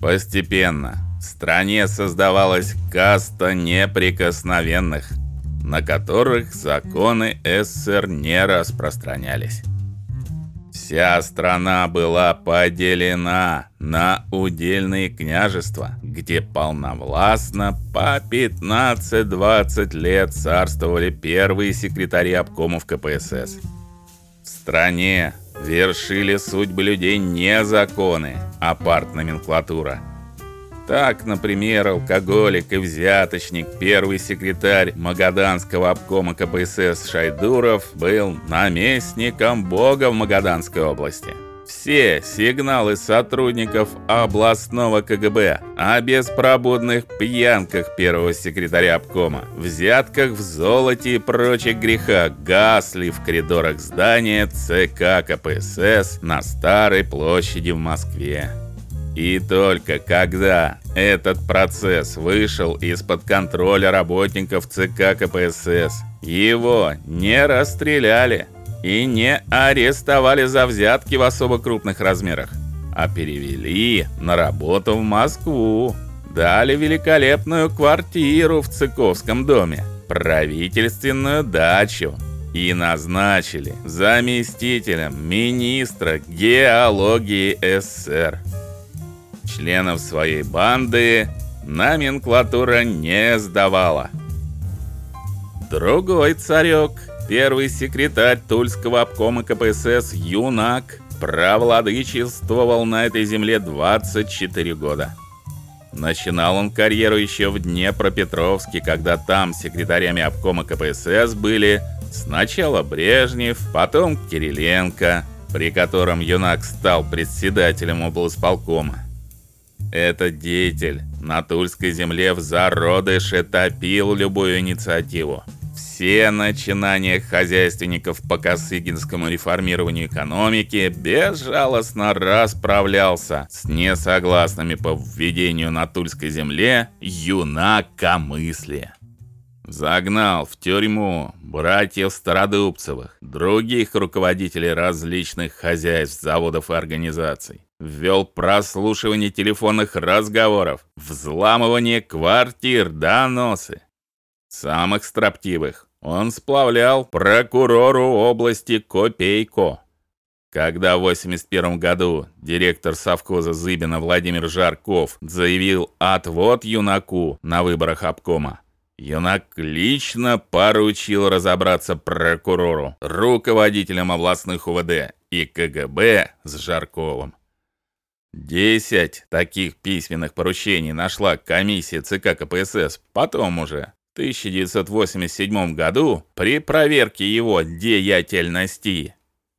Постепенно в стране создавалась каста неприкосновенных, на которых законы СССР не распространялись. Вся страна была поделена на удельные княжества, где полновластно по 15-20 лет царствовали первые секретари обкомов КПСС. В стране вершили судьбы людей не законы, а партноменклатура. Так, например, алкоголик и взяточник, первый секретарь Магаданского обкома КПСС Шайдуров был наместником Бога в Магаданской области. Все сигналы сотрудников областного КГБ о беспробудных пьянках первого секретаря обкома, взятках в золоте и прочих грехах гасли в коридорах здания ЦК КПСС на Старой площади в Москве. И только когда этот процесс вышел из-под контроля работников ЦК КПСС, его не расстреляли и не арестовали за взятки в особо крупных размерах, а перевели на работу в Москву. Дали великолепную квартиру в Цыковском доме, правительственную дачу и назначили заместителем министра геологии СССР. Членов своей банды номенклатура не сдавала. Другой царек, первый секретарь Тульского обкома КПСС Юнак, провладычествовал на этой земле 24 года. Начинал он карьеру еще в Днепропетровске, когда там секретарями обкома КПСС были сначала Брежнев, потом Кириленко, при котором Юнак стал председателем облсполкома. Этот деятель на Тульской земле в зародыше топил любую инициативу. Все начинания хозяйственников по Косыгинскому реформированию экономики безжалостно расправлялся с несогласными по введению на Тульской земле юнакомыслия. Загнал в тюрьму братьев Стародубцевых, других руководителей различных хозяйств, заводов и организаций ввел прослушивание телефонных разговоров, взламывание квартир, доносы. Самых строптивых он сплавлял прокурору области Копейко. Когда в 81 году директор совхоза Зыбина Владимир Жарков заявил отвод юнаку на выборах обкома, юнак лично поручил разобраться прокурору, руководителям областных УВД и КГБ с Жарковым. Десять таких письменных поручений нашла комиссия ЦК КПСС потом уже, 1987 году, при проверке его деятельности.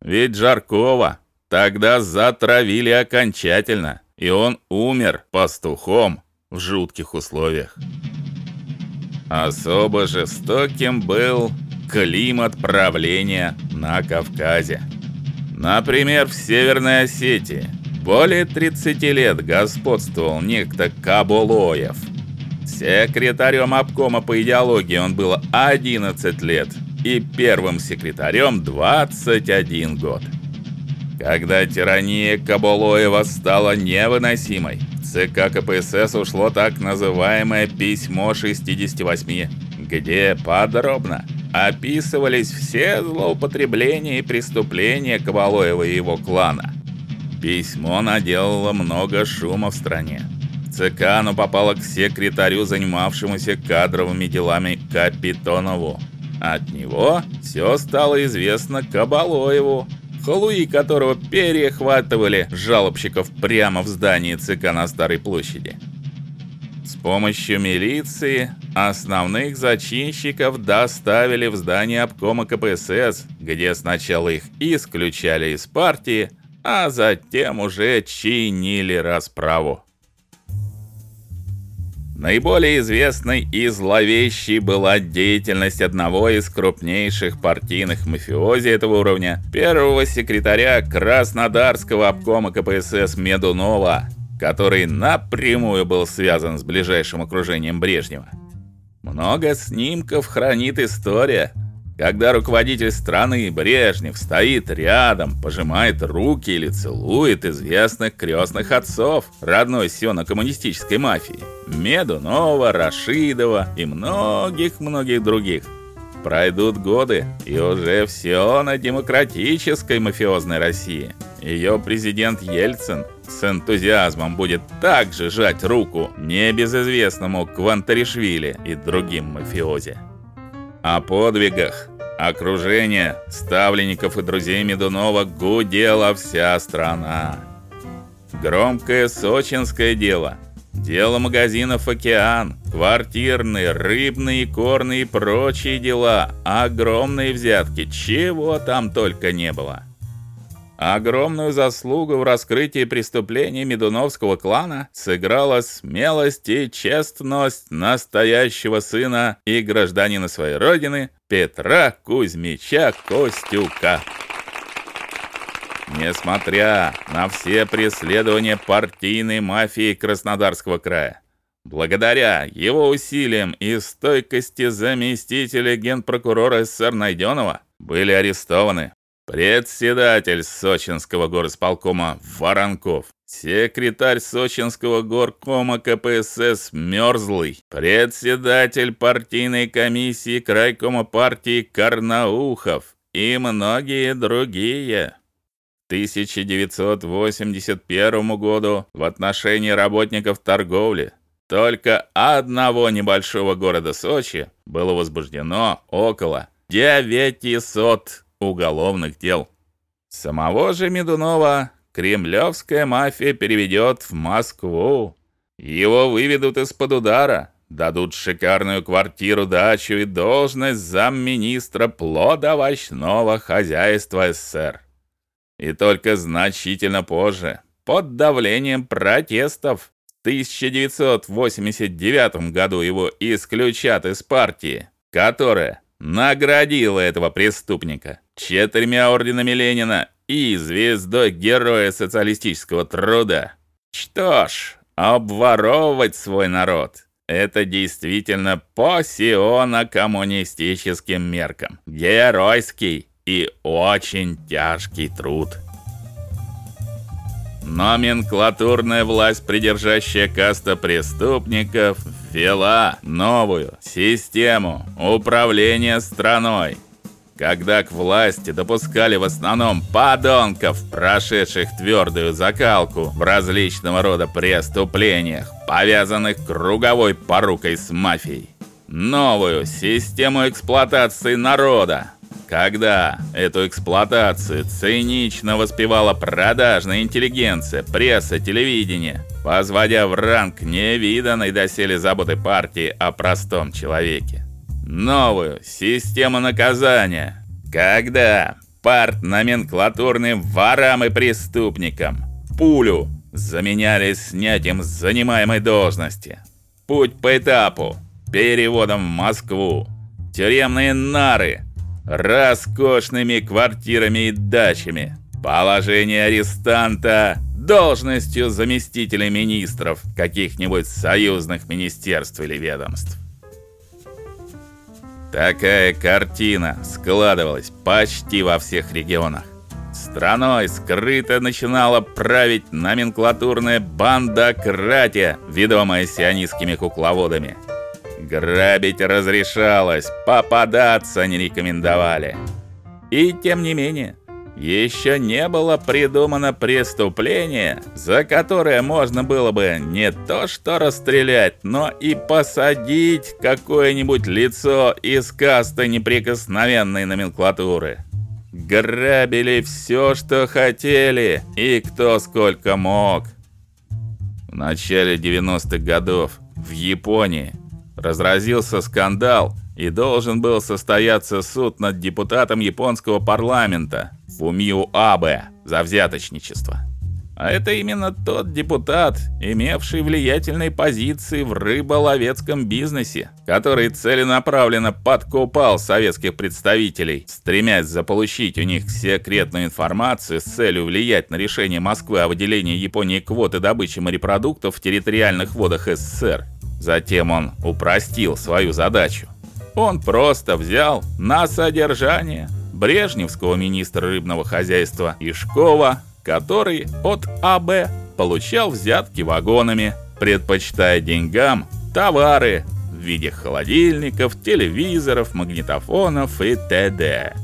Ведь Жаркова тогда затравили окончательно, и он умер пастухом в жутких условиях. Особо жестоким был климат правления на Кавказе. Например, в Северной Осетии – более 30 лет господствовал некто Каболоев. Секретарем обкома по идеологии он был 11 лет и первым секретарем 21 год. Когда тирания Каболоева стала невыносимой, в ЦК КПСС ушло так называемое письмо 68, где подробно описывались все злоупотребления и преступления Каболоева и его клана. Письмо наделало много шума в стране. ЦК оно попало к секретарю, занимавшемуся кадровыми делами Капитонову. От него все стало известно Кабалоеву, халуи которого перехватывали жалобщиков прямо в здании ЦК на Старой площади. С помощью милиции основных зачинщиков доставили в здание обкома КПСС, где сначала их исключали из партии, а затем уже чинили расправу. Наиболее известной и зловещей была деятельность одного из крупнейших партийных мафиози этого уровня, первого секретаря Краснодарского обкома КПСС Медунова, который напрямую был связан с ближайшим окружением Брежнева. Много снимков хранит история, когда руководитель страны Брежнев стоит рядом, пожимает руки или целует известных крестных отцов родной сионо-коммунистической мафии Медунова, Рашидова и многих-многих других. Пройдут годы, и уже все на демократической мафиозной России. Ее президент Ельцин с энтузиазмом будет также жать руку небезызвестному Квантаришвили и другим мафиози. О подвигах, окружение, ставленников и друзей Медунова гудела вся страна. Громкое сочинское дело, дело магазинов Океан, квартирные, рыбные, корные и прочие дела, огромные взятки, чего там только не было. Огромную заслугу в раскрытии преступлений Медуновского клана сыграла смелость и честность настоящего сына и гражданина своей родины Петра Кузьмича Костюка. Несмотря на все преследования партийной мафии Краснодарского края, благодаря его усилиям и стойкости заместителя генпрокурора СССР Найденова были арестованы председатель Сочинского горосполкома Воронков, секретарь Сочинского горкома КПСС Мёрзлый, председатель партийной комиссии крайкома партии Карнаухов и многие другие. К 1981 году в отношении работников торговли только одного небольшого города Сочи было возбуждено около 900 уголовных дел. Самого же Медунова кремлевская мафия переведет в Москву. Его выведут из-под удара, дадут шикарную квартиру-дачу и должность замминистра плодоовощного хозяйства СССР. И только значительно позже, под давлением протестов, в 1989 году его исключат из партии, которая наградила этого преступника четырьмя орденами Ленина и звездой Героя социалистического труда. Что ж, обворовывать свой народ это действительно по сионо-коммунистическим меркам геройский и очень тяжкий труд. Номенклатурная власть, придержащая каста преступников, ввела новую систему управления страной, когда к власти допускали в основном подонков, прошедших твердую закалку в различного рода преступлениях, повязанных круговой порукой с мафией. Новую систему эксплуатации народа, когда эту эксплуатацию цинично воспевала продажная интеллигенция, пресса, телевидение, возводя в ранг невиданной доселе заботы партии о простом человеке. Новую систему наказания, когда партноменклатурным ворам и преступникам. Пулю заменяли снятием с занимаемой должности. Путь по этапу, переводом в Москву, тюремные нары, роскошными квартирами и дачами, положение арестанта должностью заместителя министров каких-нибудь союзных министерств или ведомств. Такая картина складывалась почти во всех регионах. Страной скрыто начинала править номенклатурная бандократия, ведомая сионистскими кукловодами. Грабить разрешалось, попадаться не рекомендовали. И тем не менее, еще не было придумано преступление, за которое можно было бы не то что расстрелять, но и посадить какое-нибудь лицо из касты неприкосновенной номенклатуры. Грабили все, что хотели, и кто сколько мог. В начале 90-х годов в Японии разразился скандал, и должен был состояться суд над депутатом японского парламента Фумио Абе за взяточничество. А это именно тот депутат, имевший влиятельные позиции в рыболовецком бизнесе, который целенаправленно подкупал советских представителей, стремясь заполучить у них секретную информацию с целью влиять на решение Москвы о выделении Японии квоты добычи морепродуктов в территориальных водах СССР. Затем он упростил свою задачу Он просто взял на содержание брежневского министра рыбного хозяйства Ишкова, который от АБ получал взятки вагонами, предпочитая деньгам товары в виде холодильников, телевизоров, магнитофонов и т.д.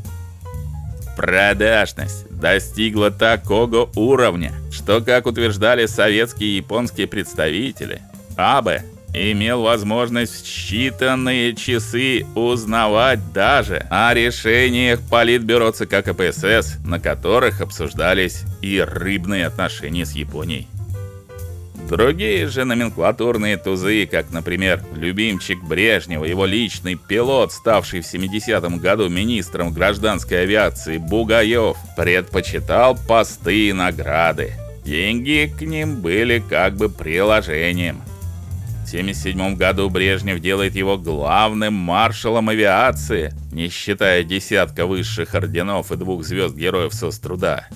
Продажность достигла такого уровня, что, как утверждали советские и японские представители, Абе имел возможность в считанные часы узнавать даже о решениях Политбюро ЦК КПСС, на которых обсуждались и рыбные отношения с Японией. Другие же номенклатурные тузы, как, например, любимчик Брежнева, его личный пилот, ставший в 70-м году министром гражданской авиации Бугаев, предпочитал посты и награды. Деньги к ним были как бы приложением. В 77 году Брежнев делает его главным маршалом авиации, не считая десятка высших орденов и двух звезд Героев Соцтруда.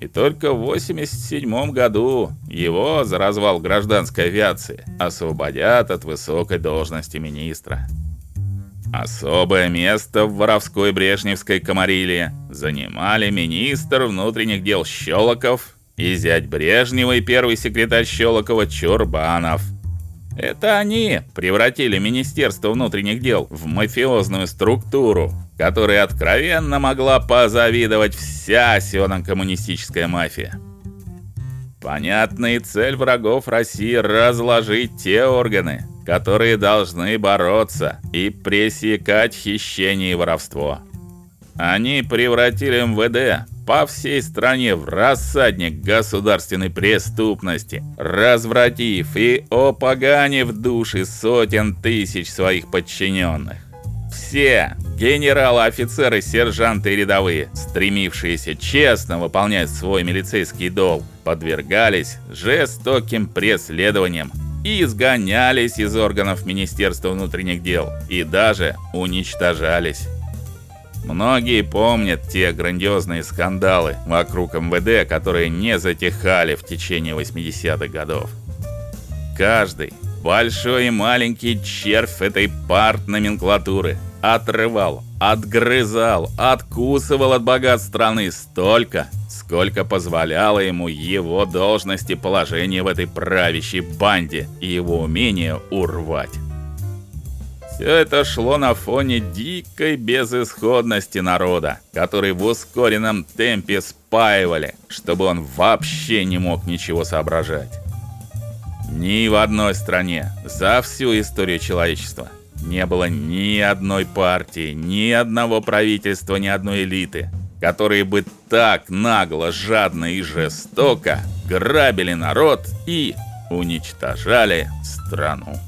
И только в 87 году его за развал гражданской авиации освободят от высокой должности министра. Особое место в воровской брежневской комариле занимали министр внутренних дел Щелоков и зять Брежнева и первый секретарь Щелокова Чурбанов. Это они превратили Министерство внутренних дел в мафиозную структуру, которой откровенно могла позавидовать вся сионо-коммунистическая мафия. Понятная цель врагов России разложить те органы, которые должны бороться и пресекать хищение и воровство. Они превратили МВД по всей стране в рассадник государственной преступности, развратив и опоганив души сотен тысяч своих подчиненных. Все генералы, офицеры, сержанты и рядовые, стремившиеся честно выполнять свой милицейский долг, подвергались жестоким преследованиям и изгонялись из органов Министерства внутренних дел и даже уничтожались. Многие помнят те грандиозные скандалы вокруг МВД, которые не затихали в течение 80-х годов. Каждый большой и маленький червь этой парт-номенклатуры отрывал, отгрызал, откусывал от богатств страны столько, сколько позволяло ему его должность и положение в этой правящей банде и его умение урвать. Все это шло на фоне дикой безысходности народа, который в ускоренном темпе спаивали, чтобы он вообще не мог ничего соображать. Ни в одной стране за всю историю человечества не было ни одной партии, ни одного правительства, ни одной элиты, которые бы так нагло, жадно и жестоко грабили народ и уничтожали страну.